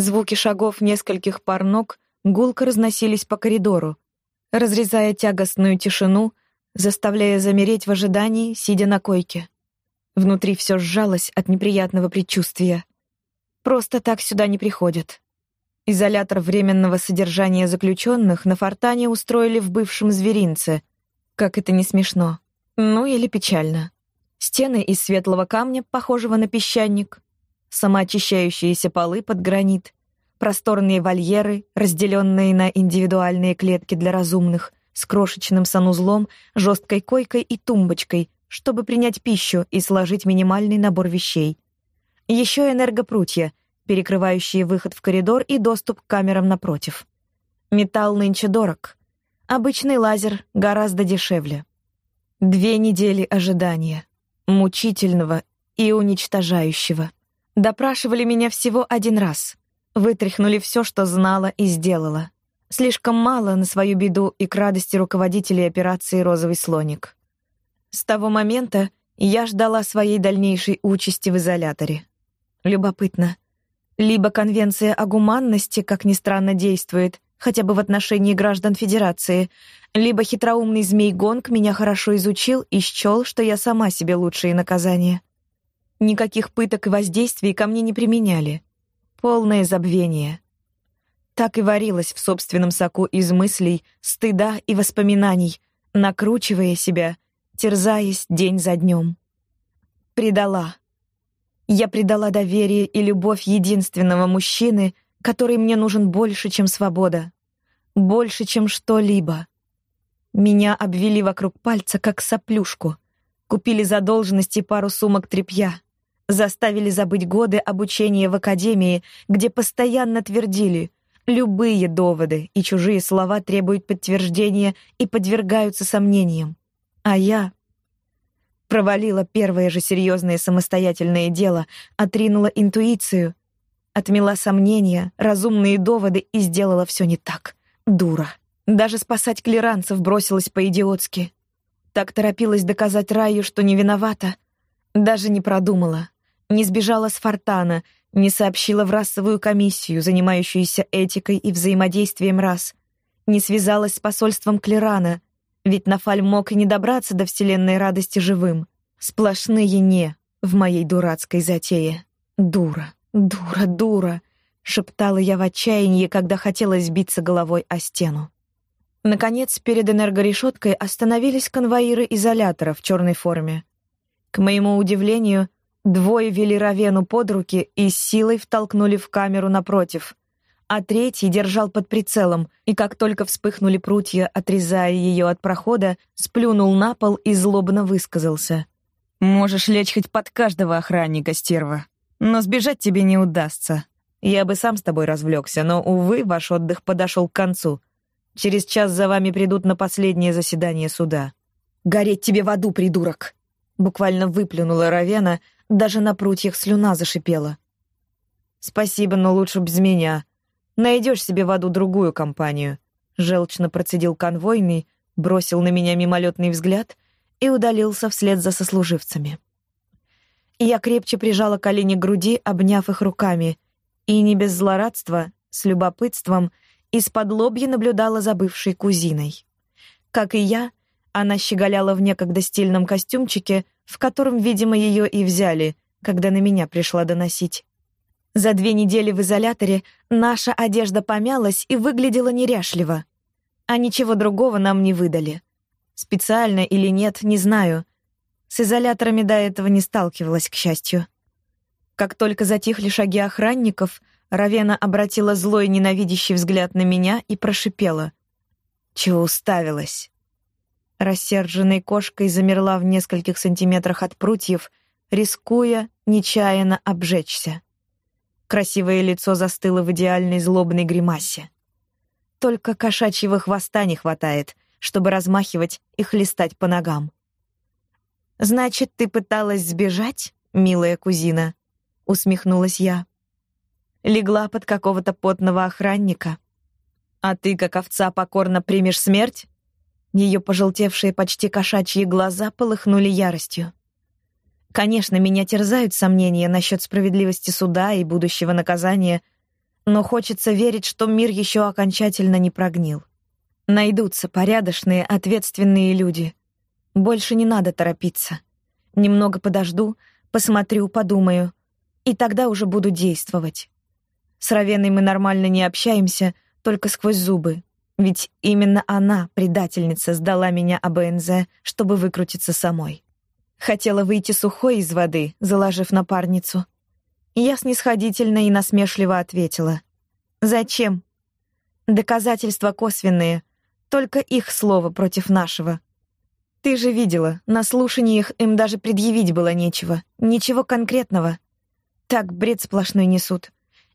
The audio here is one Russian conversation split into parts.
Звуки шагов нескольких пар ног гулко разносились по коридору, разрезая тягостную тишину, заставляя замереть в ожидании, сидя на койке. Внутри все сжалось от неприятного предчувствия. Просто так сюда не приходят. Изолятор временного содержания заключенных на Фортане устроили в бывшем зверинце. Как это не смешно. Ну или печально. Стены из светлого камня, похожего на песчаник, самоочищающиеся полы под гранит, просторные вольеры, разделенные на индивидуальные клетки для разумных, с крошечным санузлом, жесткой койкой и тумбочкой, чтобы принять пищу и сложить минимальный набор вещей. Еще энергопрутья, перекрывающие выход в коридор и доступ к камерам напротив. Металл нынче дорог. Обычный лазер гораздо дешевле. Две недели ожидания. Мучительного и уничтожающего. Допрашивали меня всего один раз. Вытряхнули все, что знала и сделала. Слишком мало на свою беду и к радости руководителей операции «Розовый слоник». С того момента я ждала своей дальнейшей участи в изоляторе. Любопытно. Либо конвенция о гуманности, как ни странно, действует, хотя бы в отношении граждан Федерации, либо хитроумный змей Гонг меня хорошо изучил и счел, что я сама себе лучшие наказания. Никаких пыток и воздействий ко мне не применяли. Полное забвение. Так и варилась в собственном соку из мыслей, стыда и воспоминаний, накручивая себя, терзаясь день за днем. Предала. Я предала доверие и любовь единственного мужчины, который мне нужен больше, чем свобода. Больше, чем что-либо. Меня обвели вокруг пальца, как соплюшку. Купили задолженности пару сумок тряпья заставили забыть годы обучения в академии, где постоянно твердили любые доводы и чужие слова требуют подтверждения и подвергаются сомнениям. А я провалила первое же серьезное самостоятельное дело, отринула интуицию, отмела сомнения, разумные доводы и сделала все не так. Дура. Даже спасать клиранцев бросилась по-идиотски. Так торопилась доказать Раю, что не виновата. Даже не продумала не сбежала с Фортана, не сообщила в расовую комиссию, занимающуюся этикой и взаимодействием рас, не связалась с посольством Клерана, ведь Нафаль мог и не добраться до вселенной радости живым. Сплошные «не» в моей дурацкой затее. «Дура, дура, дура», — шептала я в отчаянии, когда хотела сбиться головой о стену. Наконец, перед энергорешеткой остановились конвоиры изолятора в черной форме. К моему удивлению, Двое вели Равену под руки и силой втолкнули в камеру напротив, а третий держал под прицелом, и как только вспыхнули прутья, отрезая ее от прохода, сплюнул на пол и злобно высказался. «Можешь лечь хоть под каждого охранника, стерва, но сбежать тебе не удастся. Я бы сам с тобой развлекся, но, увы, ваш отдых подошел к концу. Через час за вами придут на последнее заседание суда». «Гореть тебе в аду, придурок!» Буквально выплюнула Равена, даже на прутьях слюна зашипела. «Спасибо, но лучше без меня. Найдешь себе в аду другую компанию», — желчно процедил конвойный, бросил на меня мимолетный взгляд и удалился вслед за сослуживцами. Я крепче прижала колени к груди, обняв их руками, и не без злорадства, с любопытством, из-под лобья наблюдала за бывшей кузиной. Как и я, она щеголяла в некогда стильном костюмчике, в котором, видимо, ее и взяли, когда на меня пришла доносить. За две недели в изоляторе наша одежда помялась и выглядела неряшливо. А ничего другого нам не выдали. Специально или нет, не знаю. С изоляторами до этого не сталкивалась, к счастью. Как только затихли шаги охранников, Равена обратила злой ненавидящий взгляд на меня и прошипела. «Чего уставилась?» рассерженной кошкой замерла в нескольких сантиметрах от прутьев, рискуя нечаянно обжечься. Красивое лицо застыло в идеальной злобной гримасе. Только кошачьего хвоста не хватает, чтобы размахивать и хлестать по ногам. «Значит, ты пыталась сбежать, милая кузина?» — усмехнулась я. Легла под какого-то потного охранника. «А ты, как овца, покорно примешь смерть?» Ее пожелтевшие почти кошачьи глаза полыхнули яростью. Конечно, меня терзают сомнения насчет справедливости суда и будущего наказания, но хочется верить, что мир еще окончательно не прогнил. Найдутся порядочные, ответственные люди. Больше не надо торопиться. Немного подожду, посмотрю, подумаю, и тогда уже буду действовать. С Равеной мы нормально не общаемся, только сквозь зубы. Ведь именно она, предательница, сдала меня АБНЗ, чтобы выкрутиться самой. Хотела выйти сухой из воды, заложив напарницу. Я снисходительно и насмешливо ответила. «Зачем?» «Доказательства косвенные. Только их слово против нашего. Ты же видела, на слушаниях им даже предъявить было нечего. Ничего конкретного. Так бред сплошной несут.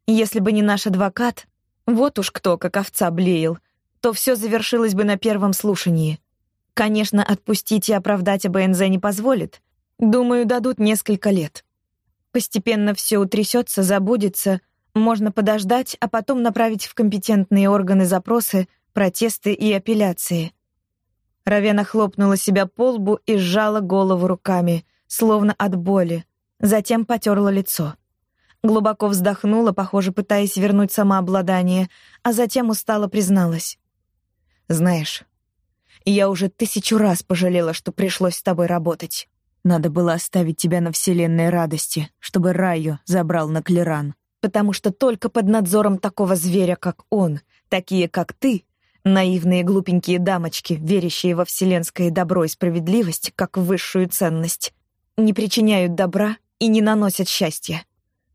Если бы не наш адвокат, вот уж кто, как овца, блеял, то все завершилось бы на первом слушании. Конечно, отпустить и оправдать АБНЗ не позволит. Думаю, дадут несколько лет. Постепенно все утрясется, забудется, можно подождать, а потом направить в компетентные органы запросы, протесты и апелляции. Равена хлопнула себя по лбу и сжала голову руками, словно от боли, затем потерла лицо. Глубоко вздохнула, похоже, пытаясь вернуть самообладание, а затем устало призналась. «Знаешь, я уже тысячу раз пожалела, что пришлось с тобой работать. Надо было оставить тебя на вселенной радости, чтобы Раю забрал на Клеран. Потому что только под надзором такого зверя, как он, такие, как ты, наивные глупенькие дамочки, верящие во вселенское добро и справедливость как высшую ценность, не причиняют добра и не наносят счастья.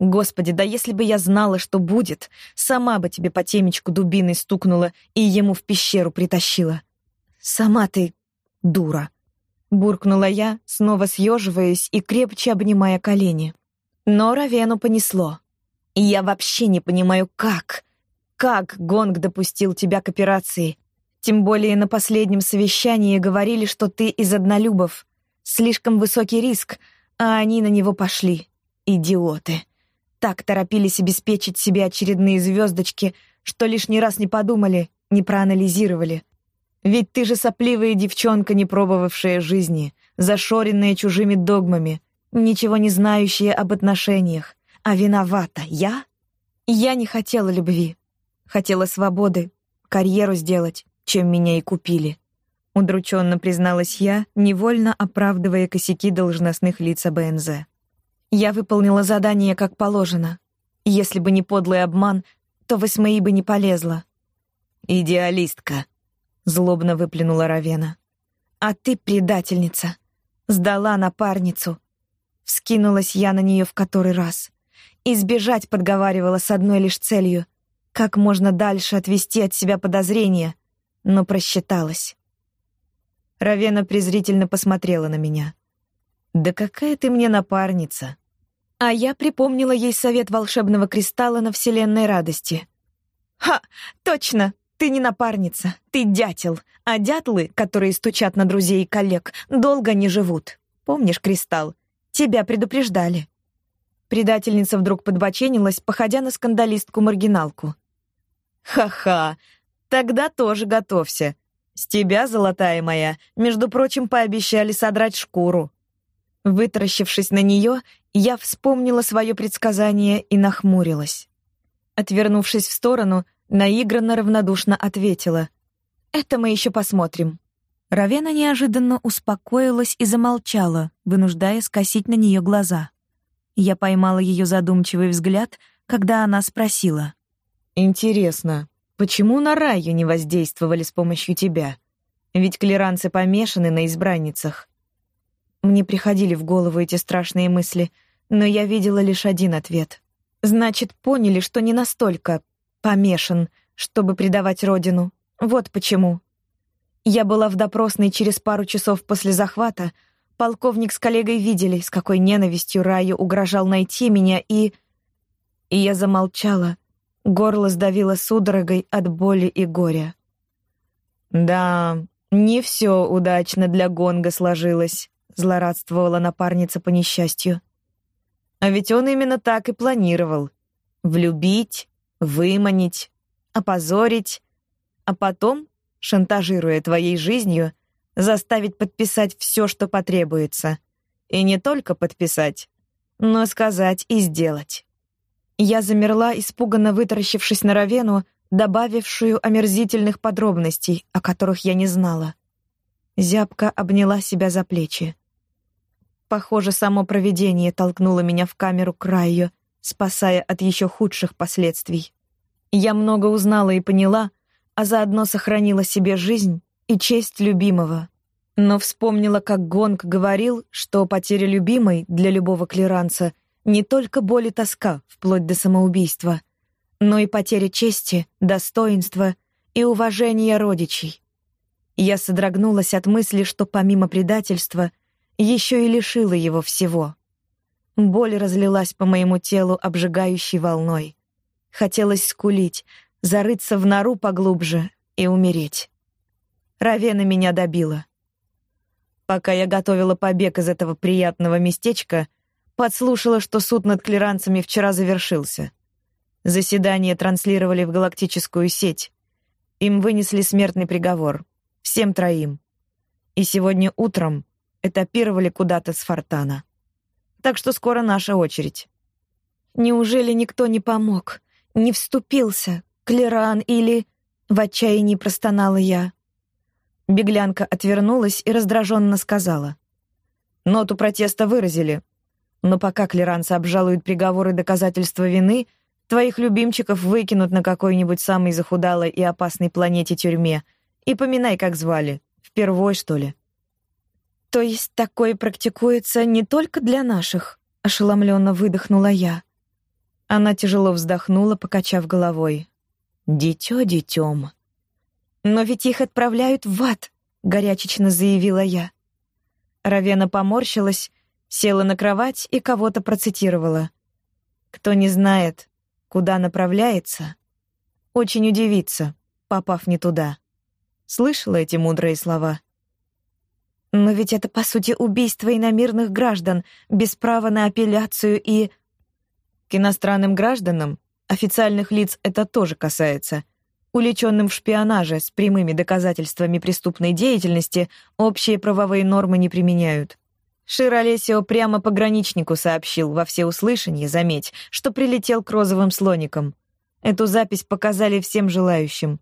Господи, да если бы я знала, что будет, сама бы тебе по темечку дубиной стукнула и ему в пещеру притащила. Сама ты дура. Буркнула я, снова съеживаясь и крепче обнимая колени. Но Равену понесло. Я вообще не понимаю, как. Как Гонг допустил тебя к операции? Тем более на последнем совещании говорили, что ты из однолюбов. Слишком высокий риск, а они на него пошли. Идиоты так торопились обеспечить себе очередные звездочки, что лишний раз не подумали, не проанализировали. Ведь ты же сопливая девчонка, не пробовавшая жизни, зашоренная чужими догмами, ничего не знающая об отношениях. А виновата я? Я не хотела любви. Хотела свободы, карьеру сделать, чем меня и купили. Удрученно призналась я, невольно оправдывая косяки должностных лиц БНЗ. Я выполнила задание как положено. Если бы не подлый обман, то в СМИ бы не полезла. «Идеалистка», — злобно выплюнула Равена. «А ты предательница. Сдала напарницу». Вскинулась я на нее в который раз. Избежать подговаривала с одной лишь целью — как можно дальше отвести от себя подозрения, но просчиталась. Равена презрительно посмотрела на меня. «Да какая ты мне напарница! А я припомнила ей совет волшебного кристалла на вселенной радости. «Ха! Точно! Ты не напарница, ты дятел, а дятлы, которые стучат на друзей и коллег, долго не живут. Помнишь, кристалл? Тебя предупреждали». Предательница вдруг подбоченилась, походя на скандалистку-маргиналку. «Ха-ха! Тогда тоже готовься. С тебя, золотая моя, между прочим, пообещали содрать шкуру». Вытаращившись на нее, я вспомнила свое предсказание и нахмурилась. Отвернувшись в сторону, наигранно равнодушно ответила. «Это мы еще посмотрим». Равена неожиданно успокоилась и замолчала, вынуждая скосить на нее глаза. Я поймала ее задумчивый взгляд, когда она спросила. «Интересно, почему на Раю не воздействовали с помощью тебя? Ведь клеранцы помешаны на избранницах. Мне приходили в голову эти страшные мысли, но я видела лишь один ответ. Значит, поняли, что не настолько помешан, чтобы предавать родину. Вот почему. Я была в допросной через пару часов после захвата. Полковник с коллегой видели, с какой ненавистью Раю угрожал найти меня, и... И я замолчала. Горло сдавило судорогой от боли и горя. Да, не все удачно для Гонга сложилось злорадствовала напарница по несчастью. А ведь он именно так и планировал. Влюбить, выманить, опозорить, а потом шантажируя твоей жизнью, заставить подписать все, что потребуется. И не только подписать, но сказать и сделать. Я замерла, испуганно вытаращившись на Равену, добавившую омерзительных подробностей, о которых я не знала. Зябка обняла себя за плечи. Похоже, само провидение толкнуло меня в камеру к краю, спасая от еще худших последствий. Я много узнала и поняла, а заодно сохранила себе жизнь и честь любимого. Но вспомнила, как Гонг говорил, что потеря любимой для любого клиранца не только боль и тоска, вплоть до самоубийства, но и потеря чести, достоинства и уважения родичей. Я содрогнулась от мысли, что помимо предательства еще и лишила его всего. Боль разлилась по моему телу обжигающей волной. Хотелось скулить, зарыться в нору поглубже и умереть. Равена меня добила. Пока я готовила побег из этого приятного местечка, подслушала, что суд над клиранцами вчера завершился. Заседание транслировали в галактическую сеть. Им вынесли смертный приговор. Всем троим. И сегодня утром этапировали куда-то с Фортана. Так что скоро наша очередь. Неужели никто не помог, не вступился, Клеран или... В отчаянии простонала я. Беглянка отвернулась и раздраженно сказала. Ноту протеста выразили. Но пока клеранцы обжалуют приговоры доказательства вины, твоих любимчиков выкинут на какой-нибудь самой захудалой и опасной планете тюрьме. И поминай, как звали. Впервой, что ли? То есть такое практикуется не только для наших, ошеломленно выдохнула я. Она тяжело вздохнула, покачав головой. Дитё детём. Но ведь их отправляют в ад, горячечно заявила я. Равена поморщилась, села на кровать и кого-то процитировала. Кто не знает, куда направляется, очень удивится, попав не туда. Слышала эти мудрые слова? Но ведь это, по сути, убийство иномирных граждан, без права на апелляцию и... К иностранным гражданам, официальных лиц это тоже касается. Уличенным в шпионаже с прямыми доказательствами преступной деятельности общие правовые нормы не применяют. Шир Олесио прямо пограничнику сообщил во всеуслышание, заметь, что прилетел к розовым слоникам. Эту запись показали всем желающим.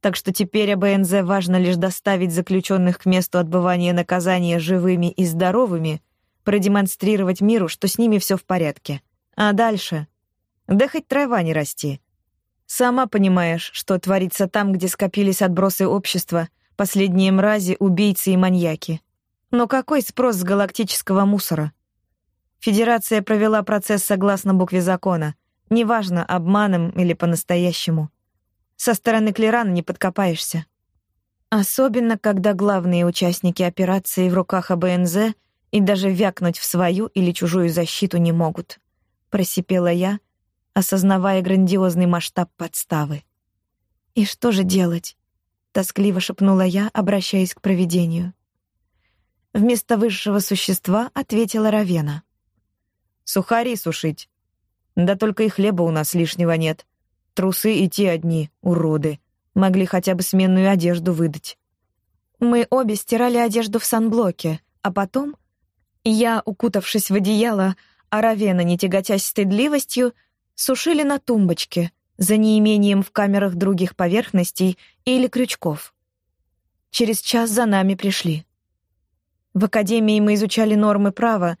Так что теперь АБНЗ важно лишь доставить заключенных к месту отбывания наказания живыми и здоровыми, продемонстрировать миру, что с ними все в порядке. А дальше? Да хоть трава не расти. Сама понимаешь, что творится там, где скопились отбросы общества, последние мрази, убийцы и маньяки. Но какой спрос с галактического мусора? Федерация провела процесс согласно букве закона, неважно, обманом или по-настоящему. Со стороны Клерана не подкопаешься. Особенно, когда главные участники операции в руках АБНЗ и даже вякнуть в свою или чужую защиту не могут. Просипела я, осознавая грандиозный масштаб подставы. «И что же делать?» — тоскливо шепнула я, обращаясь к провидению. Вместо высшего существа ответила Равена. «Сухари сушить. Да только и хлеба у нас лишнего нет. Трусы и те одни, уроды. Могли хотя бы сменную одежду выдать. Мы обе стирали одежду в санблоке, а потом я, укутавшись в одеяло, а Равена, не тяготясь стыдливостью, сушили на тумбочке, за неимением в камерах других поверхностей или крючков. Через час за нами пришли. В академии мы изучали нормы права,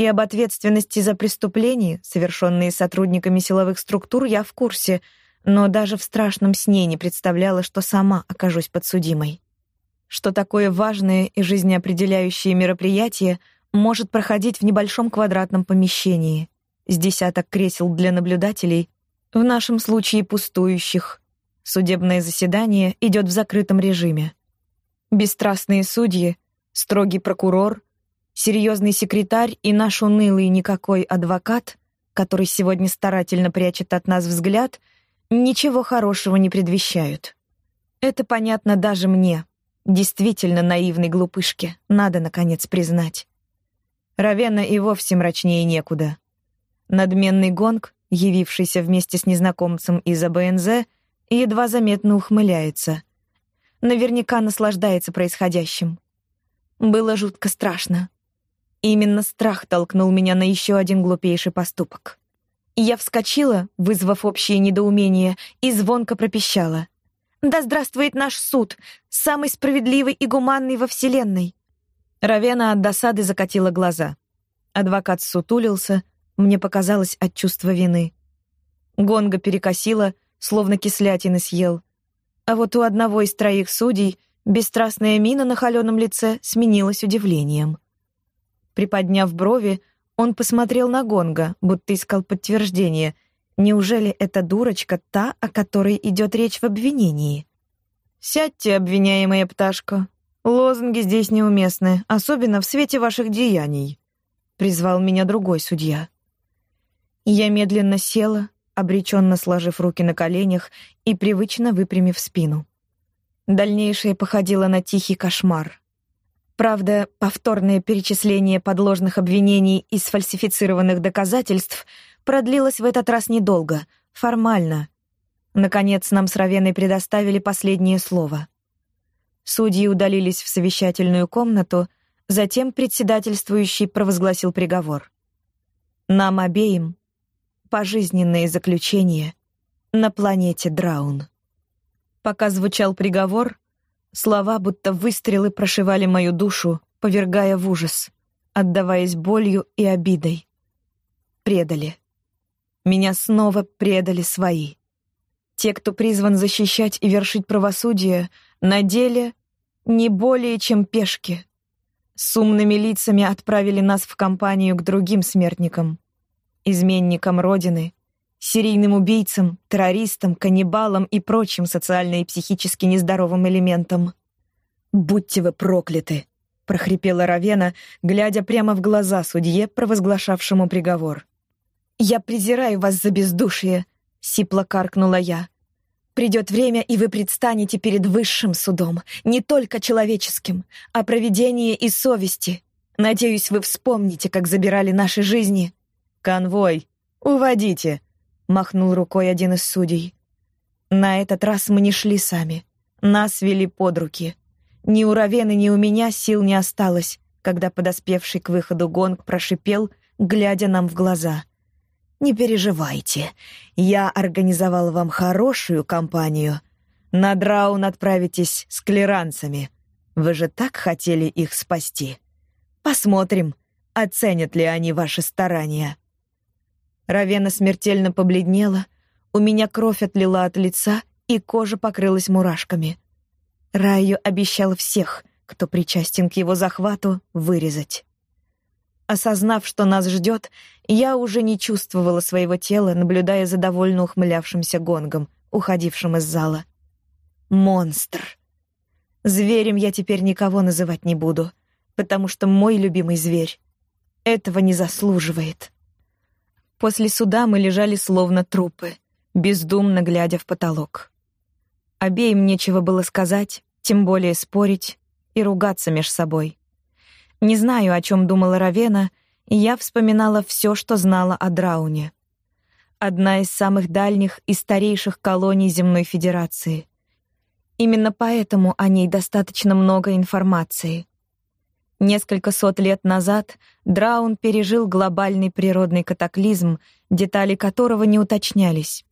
и об ответственности за преступления, совершенные сотрудниками силовых структур, я в курсе, но даже в страшном сне не представляла, что сама окажусь подсудимой. Что такое важное и жизнеопределяющее мероприятие может проходить в небольшом квадратном помещении, с десяток кресел для наблюдателей, в нашем случае пустующих. Судебное заседание идет в закрытом режиме. Бесстрастные судьи, строгий прокурор — серьезный секретарь и наш унылый никакой адвокат, который сегодня старательно прячет от нас взгляд, ничего хорошего не предвещают. Это понятно даже мне, действительно наивной глупышке, надо, наконец, признать. Равена и вовсе мрачнее некуда. Надменный гонг, явившийся вместе с незнакомцем из АБНЗ, едва заметно ухмыляется. наверняка наслаждается происходящим. Было жутко страшно. Именно страх толкнул меня на еще один глупейший поступок. Я вскочила, вызвав общее недоумение, и звонко пропищала. «Да здравствует наш суд, самый справедливый и гуманный во Вселенной!» Равена от досады закатила глаза. Адвокат сутулился, мне показалось от чувства вины. Гонга перекосила, словно кислятины съел. А вот у одного из троих судей бесстрастная мина на холеном лице сменилась удивлением. Приподняв брови, он посмотрел на Гонга, будто искал подтверждение. Неужели эта дурочка та, о которой идет речь в обвинении? «Сядьте, обвиняемая пташка. Лозунги здесь неуместны, особенно в свете ваших деяний», — призвал меня другой судья. Я медленно села, обреченно сложив руки на коленях и привычно выпрямив спину. Дальнейшее походило на тихий кошмар. Правда, повторное перечисление подложных обвинений и сфальсифицированных доказательств продлилось в этот раз недолго, формально. Наконец, нам с Равеной предоставили последнее слово. Судьи удалились в совещательную комнату, затем председательствующий провозгласил приговор. Нам обеим пожизненное заключение на планете Драун. Пока звучал приговор, Слова, будто выстрелы, прошивали мою душу, повергая в ужас, отдаваясь болью и обидой. Предали. Меня снова предали свои. Те, кто призван защищать и вершить правосудие, на деле не более чем пешки. С умными лицами отправили нас в компанию к другим смертникам, изменникам Родины, серийным убийцам, террористам, каннибалам и прочим социально и психически нездоровым элементам. «Будьте вы прокляты!» — прохрипела Равена, глядя прямо в глаза судье, провозглашавшему приговор. «Я презираю вас за бездушие!» — сипло каркнула я. «Придет время, и вы предстанете перед высшим судом, не только человеческим, а провидение и совести. Надеюсь, вы вспомните, как забирали наши жизни». «Конвой! Уводите!» Махнул рукой один из судей. На этот раз мы не шли сами. Нас вели под руки. Ни у Равены, ни у меня сил не осталось, когда подоспевший к выходу гонг прошипел, глядя нам в глаза. «Не переживайте, я организовал вам хорошую компанию. На Драун отправитесь с клеранцами. Вы же так хотели их спасти. Посмотрим, оценят ли они ваши старания». Равена смертельно побледнела, у меня кровь отлила от лица, и кожа покрылась мурашками. Раю обещал всех, кто причастен к его захвату, вырезать. Осознав, что нас ждет, я уже не чувствовала своего тела, наблюдая за довольно ухмылявшимся гонгом, уходившим из зала. Монстр. Зверем я теперь никого называть не буду, потому что мой любимый зверь этого не заслуживает. После суда мы лежали словно трупы, бездумно глядя в потолок. Обеим нечего было сказать, тем более спорить и ругаться меж собой. Не знаю, о чем думала Равена, и я вспоминала все, что знала о Драуне. Одна из самых дальних и старейших колоний Земной Федерации. Именно поэтому о ней достаточно много информации. Несколько сот лет назад Драун пережил глобальный природный катаклизм, детали которого не уточнялись.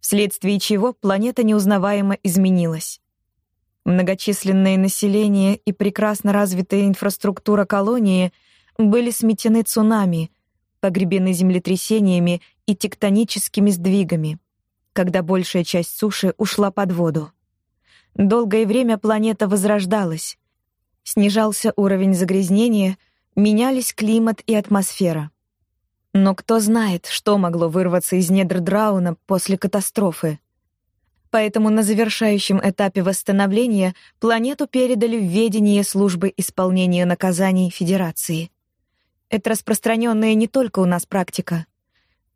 Вследствие чего планета неузнаваемо изменилась. Многочисленное население и прекрасно развитая инфраструктура колонии были сметены цунами, погребены землетрясениями и тектоническими сдвигами, когда большая часть суши ушла под воду. Долгое время планета возрождалась, снижался уровень загрязнения, менялись климат и атмосфера. Но кто знает, что могло вырваться из недр Драуна после катастрофы. Поэтому на завершающем этапе восстановления планету передали в ведение службы исполнения наказаний Федерации. Это распространенная не только у нас практика.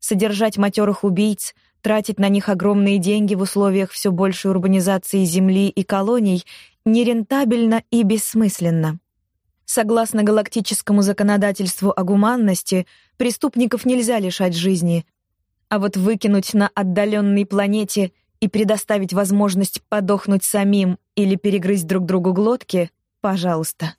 Содержать матерых убийц, тратить на них огромные деньги в условиях все большей урбанизации Земли и колоний нерентабельно и бессмысленно. Согласно галактическому законодательству о гуманности, преступников нельзя лишать жизни, а вот выкинуть на отдаленной планете и предоставить возможность подохнуть самим или перегрызть друг другу глотки, пожалуйста.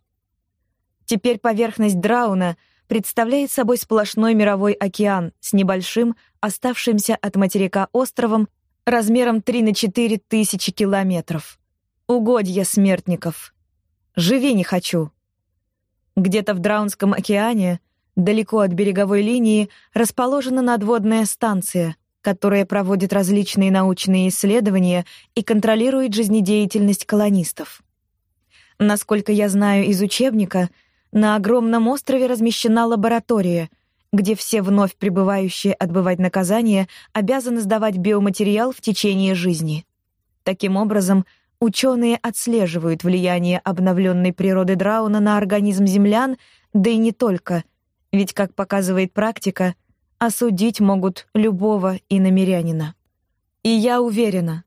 Теперь поверхность Драуна представляет собой сплошной мировой океан с небольшим, оставшимся от материка островом размером 3 на 4 тысячи километров. Угодья смертников. Живи не хочу. Где-то в Драунском океане, далеко от береговой линии, расположена надводная станция, которая проводит различные научные исследования и контролирует жизнедеятельность колонистов. Насколько я знаю из учебника, на огромном острове размещена лаборатория, где все вновь прибывающие отбывать наказание обязаны сдавать биоматериал в течение жизни. Таким образом, ученые отслеживают влияние обновленной природы Драуна на организм землян, да и не только, ведь, как показывает практика, осудить могут любого иномерянина. И я уверена,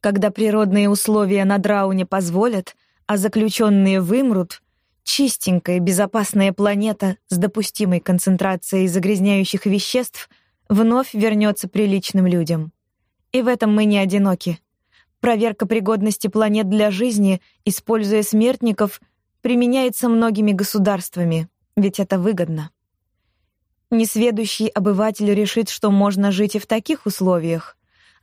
когда природные условия на Драуне позволят, а заключенные вымрут, чистенькая безопасная планета с допустимой концентрацией загрязняющих веществ вновь вернется приличным людям. И в этом мы не одиноки. Проверка пригодности планет для жизни, используя смертников, применяется многими государствами, ведь это выгодно. Несведущий обыватель решит, что можно жить и в таких условиях.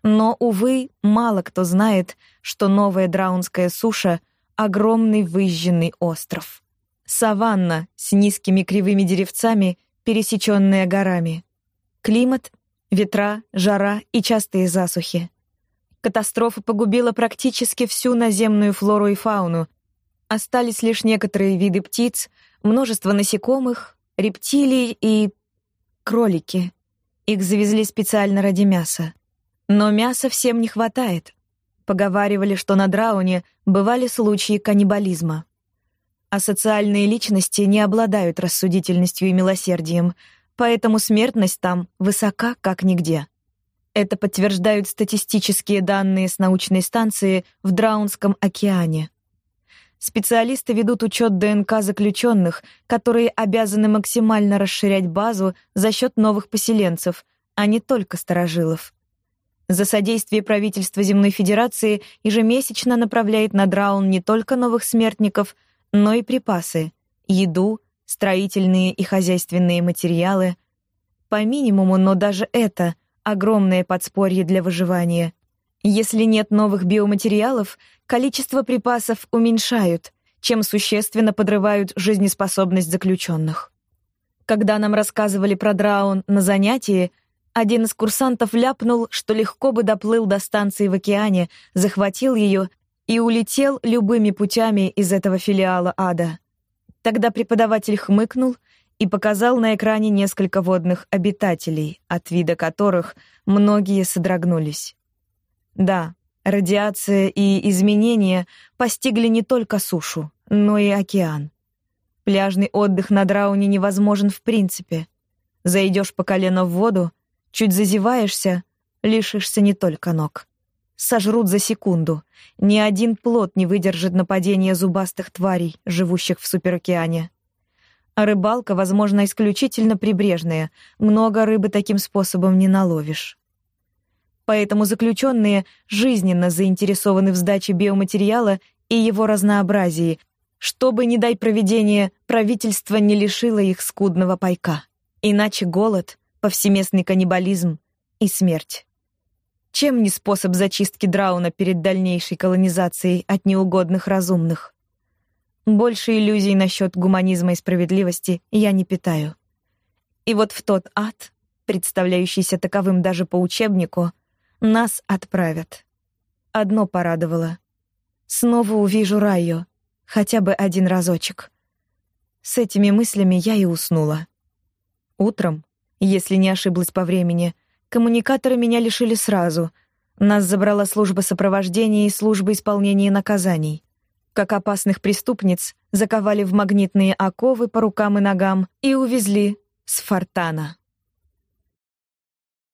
Но, увы, мало кто знает, что новая Драунская суша — огромный выжженный остров. Саванна с низкими кривыми деревцами, пересеченная горами. Климат — ветра, жара и частые засухи. Катастрофа погубила практически всю наземную флору и фауну. Остались лишь некоторые виды птиц, множество насекомых, рептилий и кролики. Их завезли специально ради мяса. Но мяса всем не хватает. Поговаривали, что на Драуне бывали случаи каннибализма. А социальные личности не обладают рассудительностью и милосердием, поэтому смертность там высока как нигде. Это подтверждают статистические данные с научной станции в Драунском океане. Специалисты ведут учет ДНК заключенных, которые обязаны максимально расширять базу за счет новых поселенцев, а не только старожилов. За содействие правительства Земной Федерации ежемесячно направляет на Драун не только новых смертников, но и припасы, еду, строительные и хозяйственные материалы. По минимуму, но даже это — огромное подспорье для выживания. Если нет новых биоматериалов, количество припасов уменьшают, чем существенно подрывают жизнеспособность заключенных. Когда нам рассказывали про Драун на занятии, один из курсантов ляпнул, что легко бы доплыл до станции в океане, захватил ее и улетел любыми путями из этого филиала ада. Тогда преподаватель хмыкнул и показал на экране несколько водных обитателей, от вида которых многие содрогнулись. Да, радиация и изменения постигли не только сушу, но и океан. Пляжный отдых на Драуне невозможен в принципе. Зайдешь по колено в воду, чуть зазеваешься, лишишься не только ног. Сожрут за секунду. Ни один плод не выдержит нападения зубастых тварей, живущих в суперокеане. А рыбалка, возможно, исключительно прибрежная. Много рыбы таким способом не наловишь поэтому заключенные жизненно заинтересованы в сдаче биоматериала и его разнообразии, чтобы, не дай проведение, правительство не лишило их скудного пайка. Иначе голод, повсеместный каннибализм и смерть. Чем не способ зачистки Драуна перед дальнейшей колонизацией от неугодных разумных? Больше иллюзий насчет гуманизма и справедливости я не питаю. И вот в тот ад, представляющийся таковым даже по учебнику, нас отправят. Одно порадовало. Снова увижу Райо, хотя бы один разочек. С этими мыслями я и уснула. Утром, если не ошиблась по времени, коммуникаторы меня лишили сразу. Нас забрала служба сопровождения и служба исполнения наказаний. Как опасных преступниц заковали в магнитные оковы по рукам и ногам и увезли с Фортана.